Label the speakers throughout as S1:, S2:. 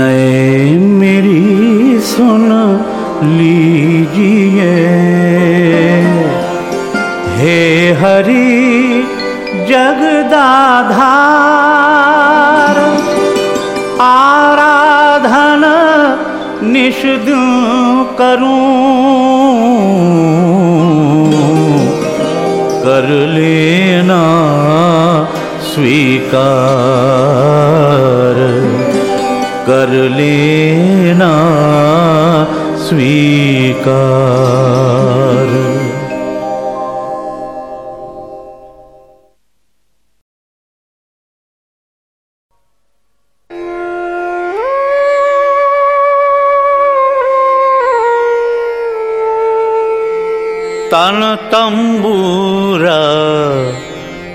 S1: मेरी सुन लीजिए। हे हरि जगदाधार आराधन निषद करूँ। कर लेना स्वीकार। कर लेना स्वीकार। तन तंबूरा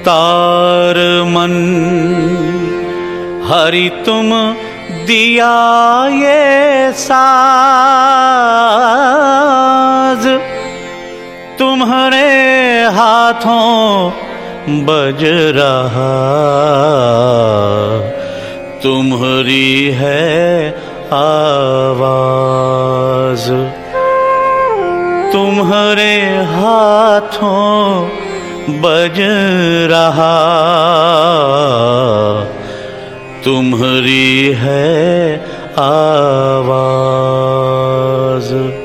S1: तार मन हरि तुम दिया ये साज। तुम्हारे हाथों बज रहा। तुम्हारी है आवाज़। तुम्हारे हाथों बज रहा। तुम्हारी है आवाज़।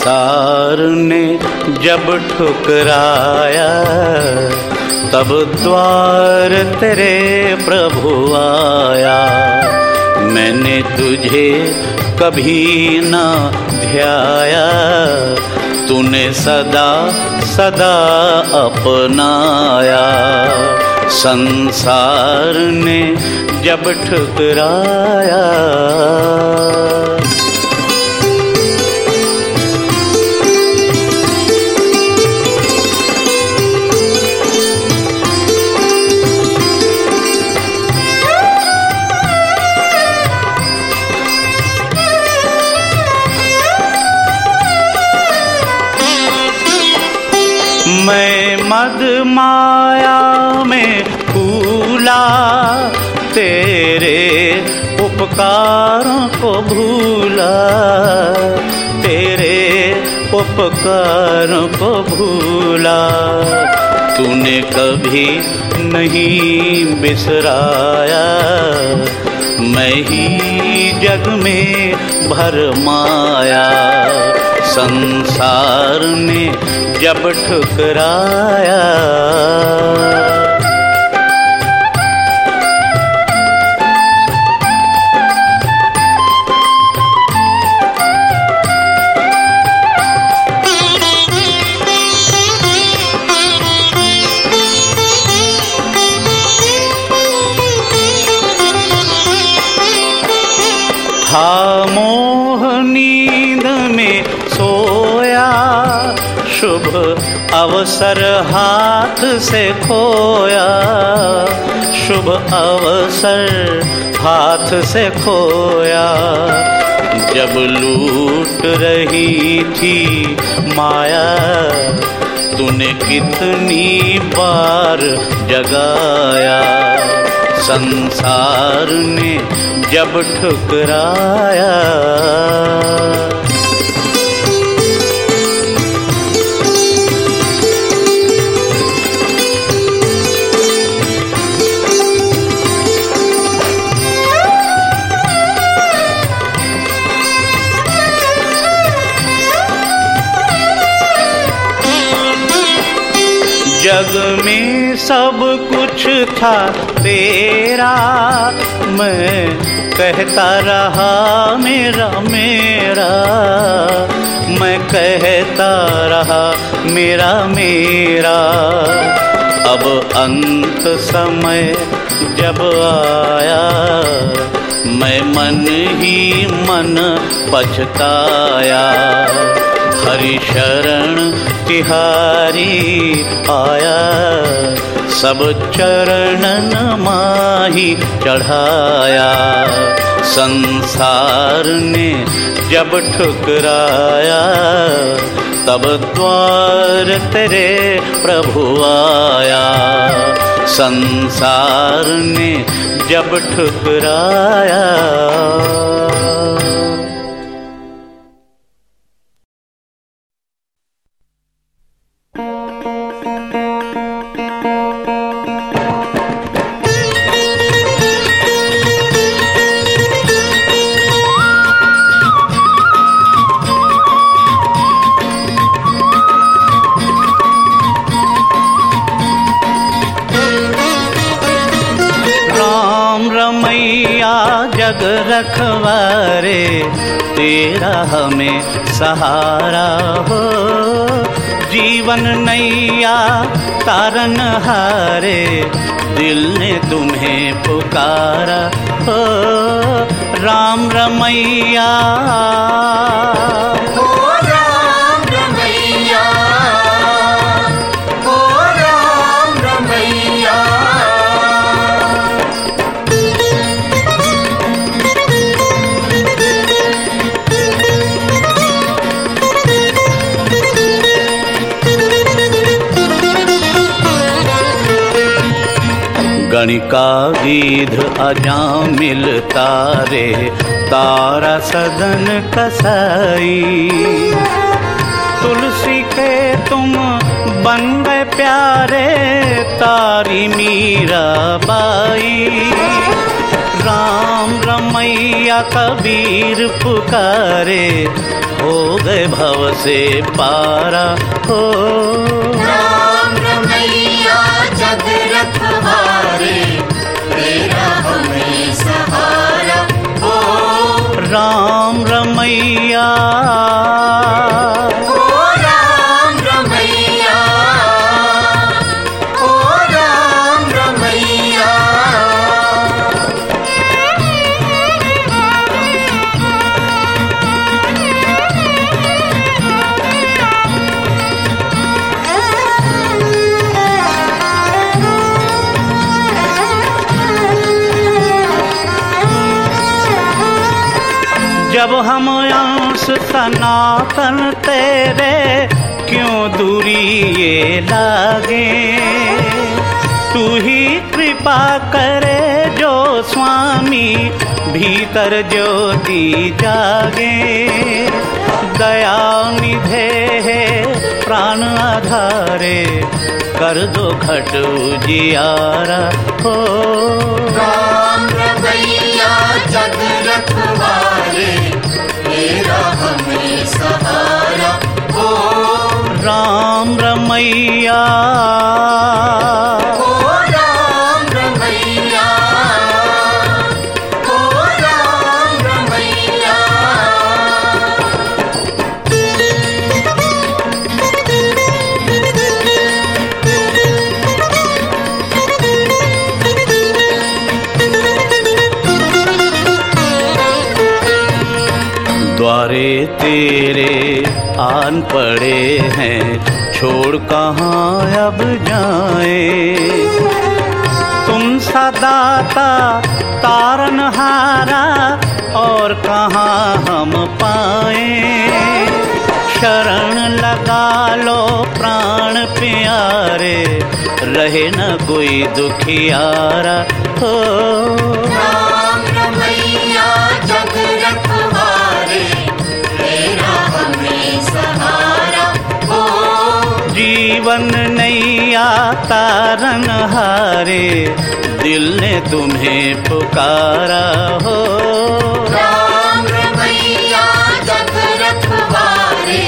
S1: संसार ने जब ठुकराया, तब द्वार तेरे प्रभु आया। मैंने तुझे कभी न ध्याया, तूने सदा सदा अपनाया। संसार ने जब ठुकराया मैं मद माया में भूला तेरे उपकारों को भूला, तेरे उपकारों को भूला। तूने कभी नहीं बिसराया मैं ही जग में भर माया। संसार ने जब ठुकराया। शुभ अवसर हाथ से खोया। शुभ अवसर हाथ से खोया। जब लूट रही थी माया, तूने कितनी बार जगाया। संसार ने जब ठुकराया। जग में सब कुछ था तेरा। मैं कहता रहा, मेरा मेरा। मैं कहता रहा, मेरा मेरा। अब अंत समय जब आया, मैं मन ही मन पछताया। हरि शरण तिहारी आया, सब चरणन माही चढ़ाया। संसार ने जब ठुकराया, तब द्वार तेरे प्रभु आया। संसार ने जब ठुकराया। जग रखवारे, तेरा हमें सहारा हो। जीवन नैया तारन हारे, दिल ने तुम्हें पुकारा हो। राम रमैया। गणिका गीध अजामिल तारे तारा सदन कसाई। तुलसी के तुम बन गए प्यारे, तारी मीरा बाई। राम रमैया कबीर पुकारे, हो गए भव से पारा हो।
S2: राम रमैया जग
S1: जब हम अंश सनातन तेरे, क्यों दूरी ये लागे? तू ही कृपा करे जो स्वामी भीतर ज्योति जागे। दया निधे है, प्राण आधारे, कर दो खटू उजियारा हो।
S2: रमैया। ओ राम रमैया। ओ राम रमैया।
S1: द्वारे तेरे आन पड़े हैं छोड़ कहाँ अब जाए? तुम सदाता तारन हारा और कहाँ हम पाए? शरण लगा लो प्राण प्यारे, रहे न कोई दुखियारा हो। जीवन आता रंग हारे दिल ने तुम्हें पुकारा हो।
S2: राम रमैया जग रखवारे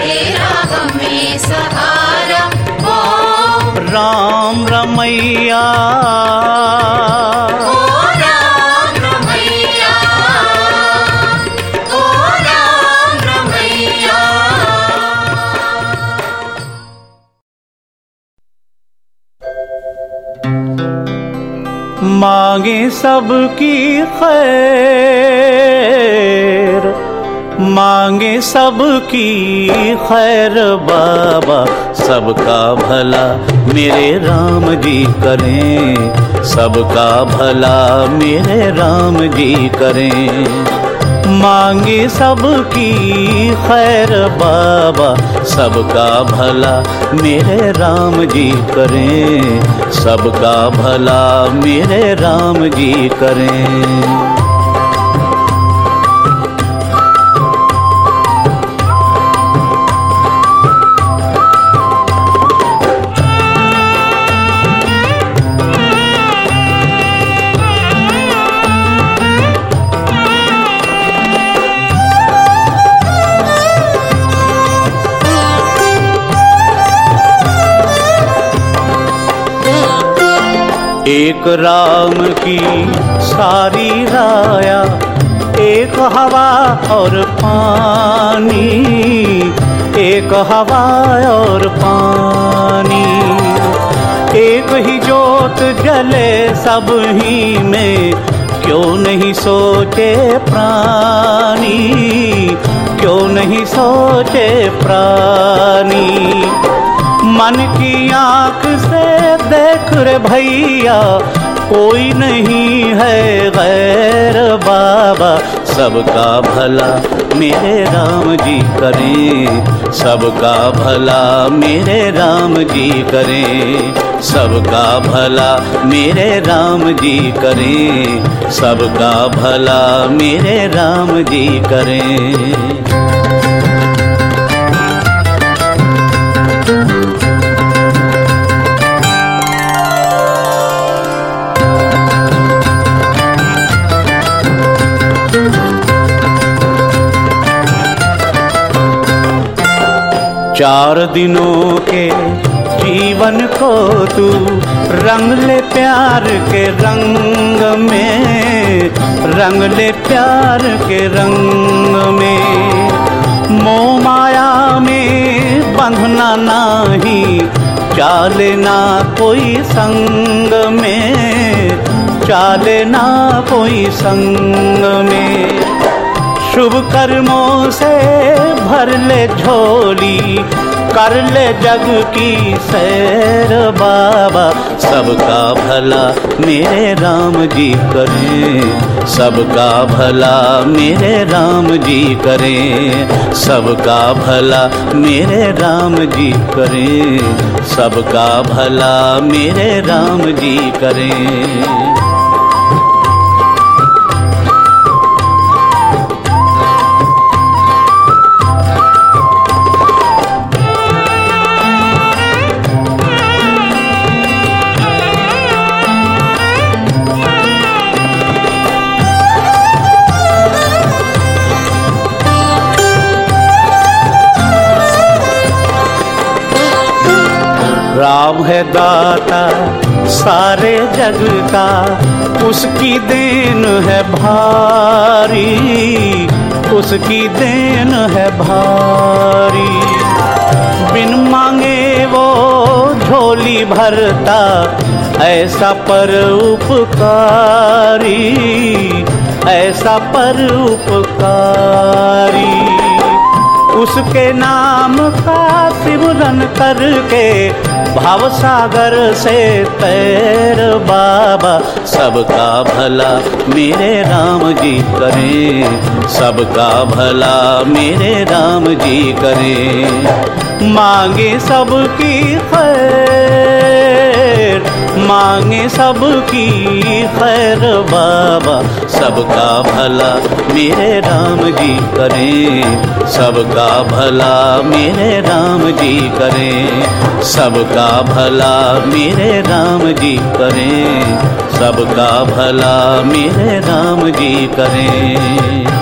S2: तेरा हमें सहारा हो।
S1: राम रमैया सबकी खैर, मांगे सबकी खैर, बाबा सबका भला मेरे राम जी करें, सबका भला मेरे राम जी करें। मांगे सबकी खैर बाबा, सबका भला मेरे राम जी करें, सबका भला मेरे राम जी करें। एक राम की सारी राया, एक हवा और पानी, एक हवा और पानी। एक ही जोत जले सब ही में, क्यों नहीं सोचे प्राणी, क्यों नहीं सोचे प्राणी? मन की आँख से देख रे भैया, कोई नहीं है गैर बाबा। सबका भला मेरे राम जी करें, सबका भला मेरे राम जी करें, सबका भला मेरे राम जी करें, सबका भला मेरे राम जी करें। चार दिनों के जीवन को तू रंग ले प्यार के रंग में, रंग ले प्यार के रंग में। मोह माया में बंधना नहीं, चाले ना कोई संग में, चाले ना कोई संग में। शुभ कर्मों से भर ले झोली, कर ले जग की सैर बाबा। सबका भला मेरे राम जी करें, सबका भला मेरे राम जी करें, सबका भला मेरे राम जी करें, सबका भला मेरे राम जी करें। है दाता, सारे जग का, उसकी देन है भारी, उसकी देन है भारी। बिन मांगे वो झोली भरता, ऐसा पर उपकारी, ऐसा पर उपकारी। उसके नाम का सिमरन करके भाव सागर से तैर बाबा, सबका भला मेरे राम जी करें। सबका भला मेरे राम जी करें। मांगे सबकी खैर। मांगे सबकी खैर बाबा। सबका भला मेरे राम जी करें। सबका भला मेरे राम जी करें। सबका भला मेरे राम जी करें। सबका भला मेरे राम जी करें।